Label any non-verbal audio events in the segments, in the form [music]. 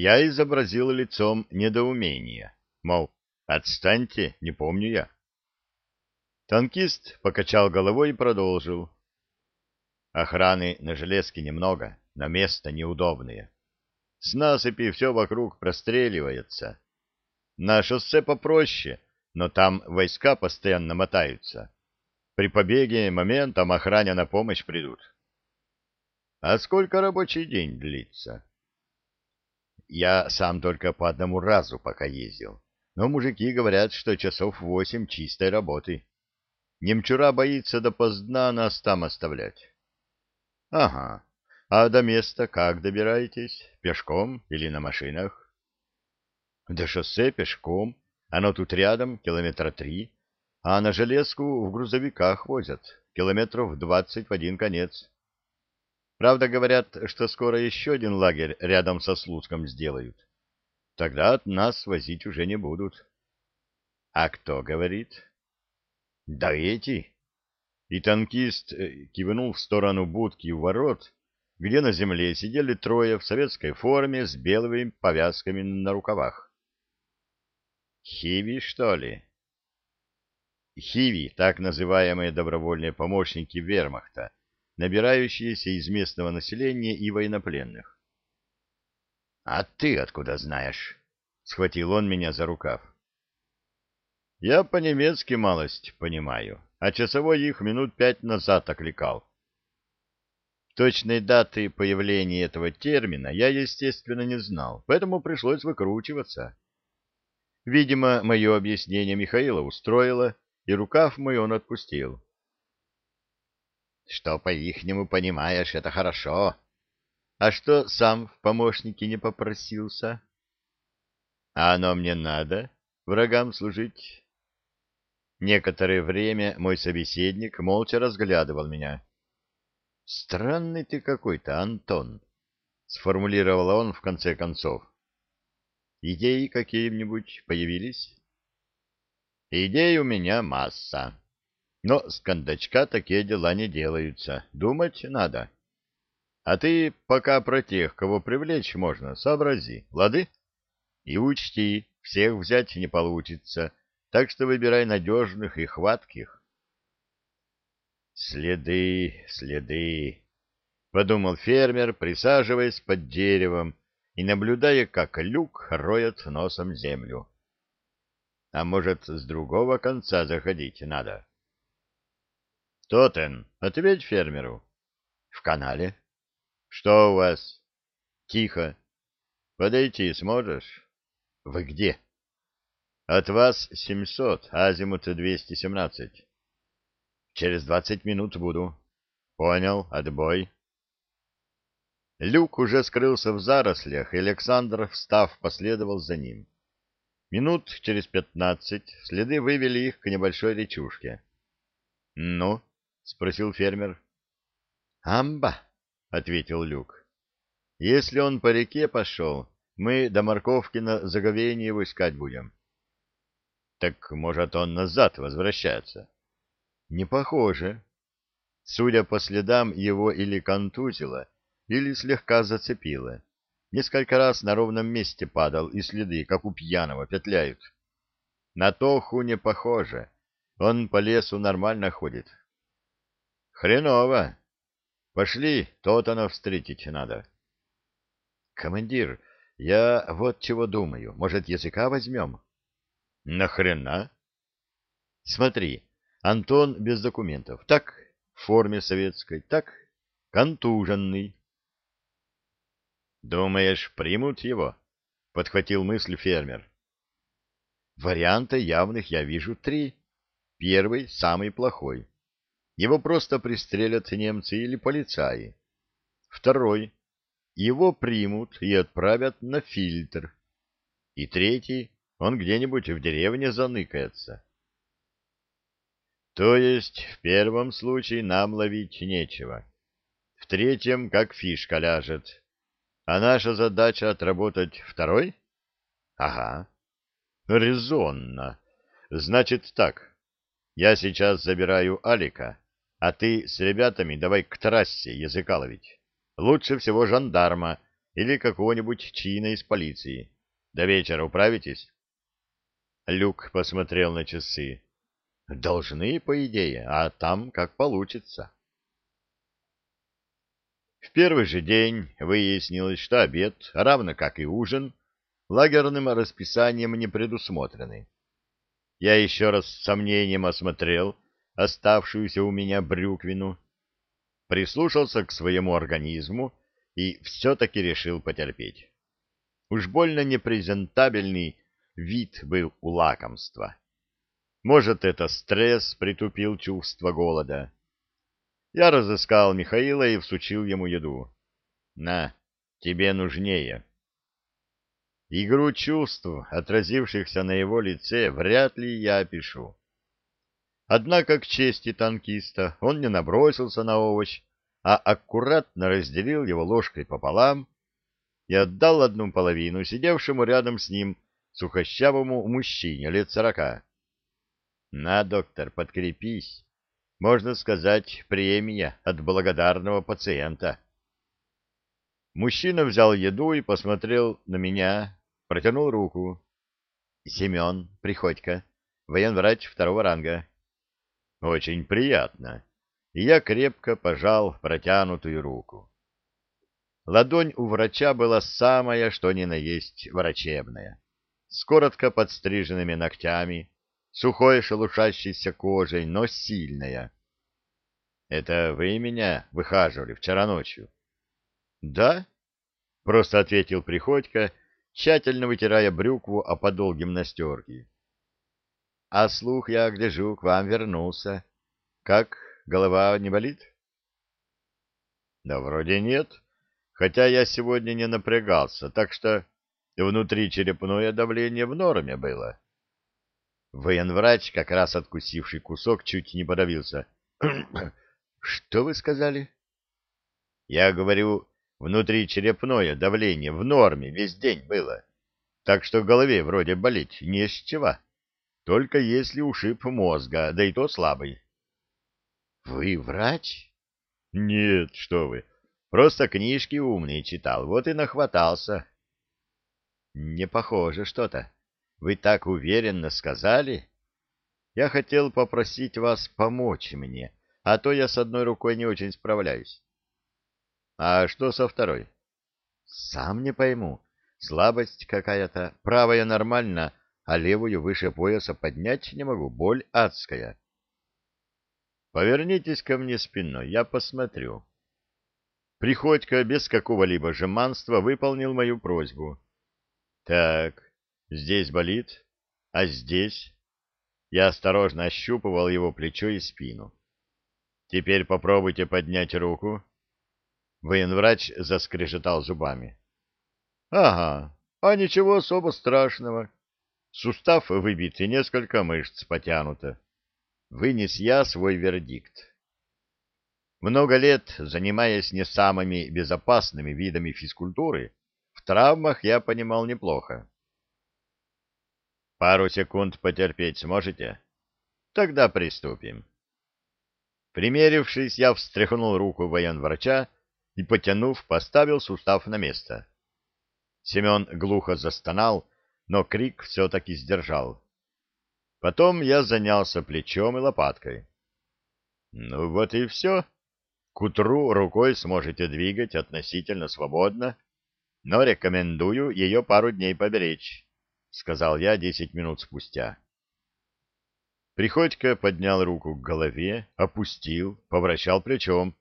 Я изобразил лицом недоумение, мол, отстаньте, не помню я. Танкист покачал головой и продолжил. Охраны на железке немного, но место неудобное. С насыпи все вокруг простреливается. На шоссе попроще, но там войска постоянно мотаются. При побеге моментом охране на помощь придут. А сколько рабочий день длится? Я сам только по одному разу пока ездил. Но мужики говорят, что часов восемь чистой работы. Немчура боится допоздна нас там оставлять. Ага. А до места как добираетесь? Пешком или на машинах? До шоссе пешком. Оно тут рядом, километра три. А на железку в грузовиках возят. Километров двадцать в один конец. Правда, говорят, что скоро еще один лагерь рядом со Слуцком сделают. Тогда от нас возить уже не будут. А кто говорит? Да эти. И танкист э, кивнул в сторону будки у ворот, где на земле сидели трое в советской форме с белыми повязками на рукавах. Хиви, что ли? Хиви, так называемые добровольные помощники вермахта, набирающиеся из местного населения и военнопленных. — А ты откуда знаешь? — схватил он меня за рукав. — Я по-немецки малость понимаю, а часовой их минут пять назад окликал. Точной даты появления этого термина я, естественно, не знал, поэтому пришлось выкручиваться. Видимо, мое объяснение Михаила устроило, и рукав мой он отпустил. Что по-ихнему понимаешь, это хорошо. А что сам в помощники не попросился? А оно мне надо, врагам служить. Некоторое время мой собеседник молча разглядывал меня. Странный ты какой-то, Антон, сформулировал он в конце концов. Идеи какие-нибудь появились? Идей у меня масса. Но с кондачка такие дела не делаются. Думать надо. А ты пока про тех, кого привлечь можно, сообрази, лады? И учти, всех взять не получится, так что выбирай надежных и хватких. Следы, следы, — подумал фермер, присаживаясь под деревом и наблюдая, как люк роет носом землю. А может, с другого конца заходить надо? — Тотен, ответь фермеру. В канале. Что у вас? Тихо. Подойти сможешь? Вы где? От вас семьсот, азимут двести семнадцать. Через двадцать минут буду. Понял, отбой. Люк уже скрылся в зарослях, и Александр, встав, последовал за ним. Минут через пятнадцать следы вывели их к небольшой речушке. — Ну, — спросил фермер. «Амба», — ответил Люк. «Если он по реке пошел, мы до морковки на заговение его искать будем». «Так, может, он назад возвращается?» «Не похоже. Судя по следам, его или контузило, или слегка зацепило. Несколько раз на ровном месте падал, и следы, как у пьяного, петляют. На Тоху не похоже. Он по лесу нормально ходит, Хреново. Пошли, тот оно встретить надо. Командир, я вот чего думаю. Может, языка возьмем? Нахрена? Смотри, Антон без документов. Так, в форме советской. Так, контуженный. Думаешь, примут его? Подхватил мысль фермер. Варианты явных я вижу три. Первый, самый плохой. Его просто пристрелят немцы или полицаи. Второй. Его примут и отправят на фильтр. И третий. Он где-нибудь в деревне заныкается. То есть в первом случае нам ловить нечего. В третьем как фишка ляжет. А наша задача отработать второй? Ага. Резонно. Значит так. Я сейчас забираю Алика а ты с ребятами давай к трассе языка ловить. Лучше всего жандарма, или какого-нибудь чина из полиции. До вечера управитесь? Люк посмотрел на часы. Должны, по идее, а там как получится. В первый же день выяснилось, что обед, равно как и ужин, лагерным расписанием не предусмотрены. Я еще раз с сомнением осмотрел оставшуюся у меня брюквину, прислушался к своему организму и все-таки решил потерпеть. Уж больно непрезентабельный вид был у лакомства. Может, это стресс притупил чувство голода. Я разыскал Михаила и всучил ему еду. На, тебе нужнее. Игру чувств, отразившихся на его лице, вряд ли я опишу. Однако, к чести танкиста, он не набросился на овощ, а аккуратно разделил его ложкой пополам и отдал одну половину сидевшему рядом с ним сухощавому мужчине лет сорока. — На, доктор, подкрепись. Можно сказать, премия от благодарного пациента. Мужчина взял еду и посмотрел на меня, протянул руку. — Семен Приходько, военврач второго ранга. — Очень приятно. И я крепко пожал протянутую руку. Ладонь у врача была самая, что ни на есть, врачебная, с коротко подстриженными ногтями, сухой шелушащейся кожей, но сильная. — Это вы меня выхаживали вчера ночью? — Да, — просто ответил Приходько, тщательно вытирая брюкву о подол гимнастерки. — А слух я гляжу, к вам вернулся. Как, голова не болит? — Да вроде нет, хотя я сегодня не напрягался, так что внутри черепное давление в норме было. Военврач, как раз откусивший кусок, чуть не подавился. [clears throat] — Что вы сказали? — Я говорю, внутричерепное давление в норме весь день было, так что голове вроде болеть не с чего, только если ушиб мозга, да и то слабый. — Вы врач? — Нет, что вы, просто книжки умные читал, вот и нахватался. — Не похоже что-то. Вы так уверенно сказали. Я хотел попросить вас помочь мне, а то я с одной рукой не очень справляюсь. А что со второй? Сам не пойму. Слабость какая-то. Правая нормально, а левую выше пояса поднять не могу. Боль адская. Повернитесь ко мне спиной, я посмотрю. Приходько без какого-либо жеманства выполнил мою просьбу. Так, здесь болит, а здесь... Я осторожно ощупывал его плечо и спину. Теперь попробуйте поднять руку. Военврач заскрежетал зубами. — Ага, а ничего особо страшного. Сустав выбит и несколько мышц потянуто. Вынес я свой вердикт. Много лет, занимаясь не самыми безопасными видами физкультуры, в травмах я понимал неплохо. Пару секунд потерпеть сможете? Тогда приступим. Примерившись, я встряхнул руку военврача и, потянув, поставил сустав на место. Семен глухо застонал, но крик все-таки сдержал. Потом я занялся плечом и лопаткой. Ну вот и все. К утру рукой сможете двигать относительно свободно, но рекомендую ее пару дней поберечь, — сказал я десять минут спустя. Приходько поднял руку к голове, опустил, повращал плечом.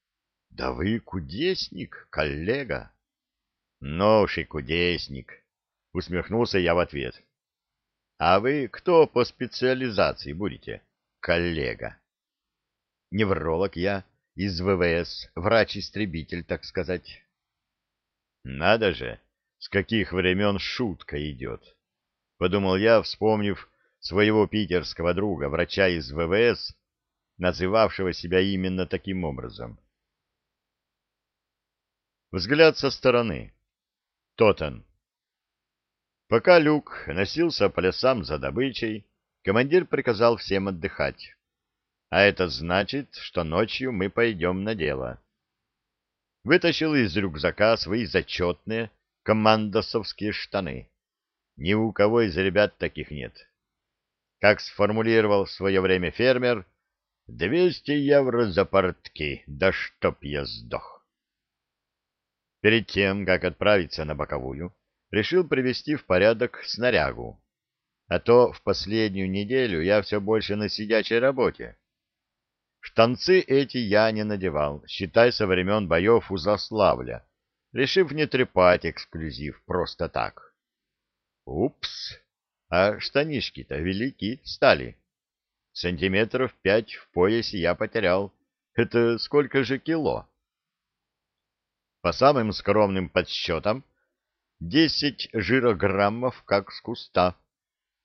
— Да вы кудесник, коллега. — Ну уж и кудесник, — усмехнулся я в ответ. — А вы кто по специализации будете, коллега? — Невролог я, из ВВС, врач-истребитель, так сказать. — Надо же, с каких времен шутка идет, — подумал я, вспомнив своего питерского друга, врача из ВВС, называвшего себя именно таким образом. Взгляд со стороны. Тотен. Пока Люк носился по лесам за добычей, командир приказал всем отдыхать. А это значит, что ночью мы пойдем на дело. вытащил из рюкзака свои зачетные командосовские штаны. Ни у кого из ребят таких нет. Как сформулировал в свое время фермер, «двести евро за портки, да чтоб я сдох». Перед тем, как отправиться на боковую, решил привести в порядок снарягу. А то в последнюю неделю я все больше на сидячей работе. Штанцы эти я не надевал, считай, со времен боев у Заславля, решив не трепать эксклюзив просто так. Упс, а штанишки-то велики стали. Сантиметров пять в поясе я потерял. Это сколько же кило? По самым скромным подсчетам, десять жирограммов как с куста.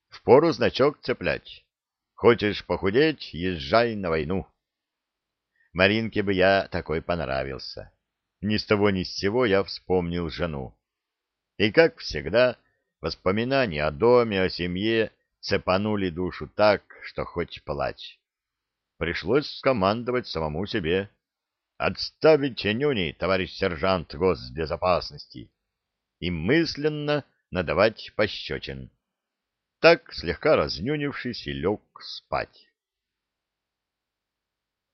Впору значок цеплять. Хочешь похудеть — езжай на войну. Маринке бы я такой понравился. Ни с того ни с сего я вспомнил жену. И, как всегда, воспоминания о доме, о семье цепанули душу так, что хоть плачь. Пришлось скомандовать самому себе. «Отставить нюни, товарищ сержант госбезопасности!» И мысленно надавать пощечин. Так, слегка разнюнившись, и лег спать.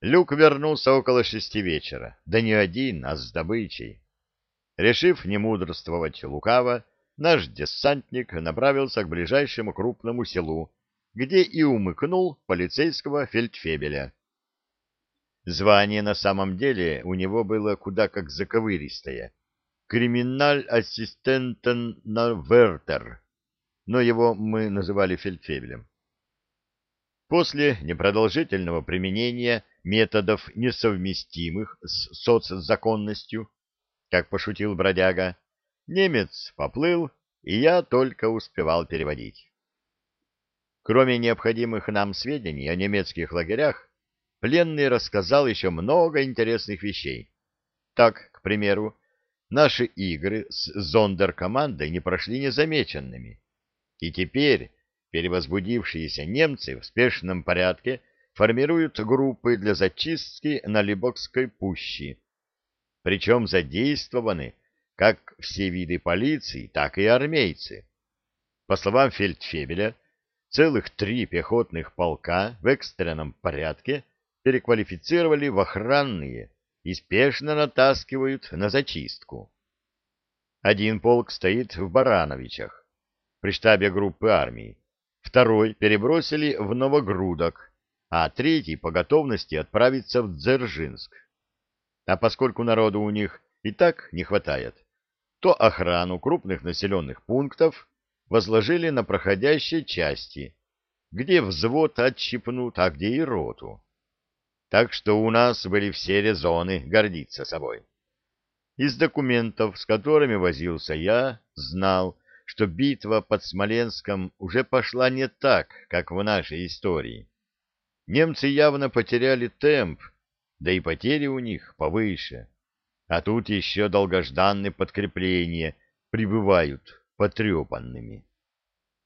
Люк вернулся около шести вечера, да не один, а с добычей. Решив не мудрствовать лукаво, наш десантник направился к ближайшему крупному селу, где и умыкнул полицейского фельдфебеля. Звание на самом деле у него было куда как заковыристое. Криминаль-ассистентен на Вертер, но его мы называли фельдфебелем. После непродолжительного применения методов, несовместимых с соцзаконностью, как пошутил бродяга, немец поплыл, и я только успевал переводить. Кроме необходимых нам сведений о немецких лагерях, пленный рассказал еще много интересных вещей. Так, к примеру, наши игры с зондеркомандой не прошли незамеченными, и теперь перевозбудившиеся немцы в спешном порядке формируют группы для зачистки на Либокской пущи. Причем задействованы как все виды полиции, так и армейцы. По словам фельдфебеля, целых три пехотных полка в экстренном порядке переквалифицировали в охранные и спешно натаскивают на зачистку. Один полк стоит в Барановичах, при штабе группы армии, второй перебросили в Новогрудок, а третий по готовности отправиться в Дзержинск. А поскольку народу у них и так не хватает, то охрану крупных населенных пунктов возложили на проходящие части, где взвод отщипнут, а где и роту. Так что у нас были все резоны гордиться собой. Из документов, с которыми возился я, знал, что битва под Смоленском уже пошла не так, как в нашей истории. Немцы явно потеряли темп, да и потери у них повыше. А тут еще долгожданные подкрепления прибывают потрепанными.